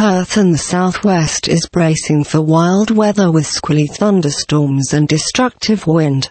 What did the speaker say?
Perth and the southwest is bracing for wild weather with squally thunderstorms and destructive wind.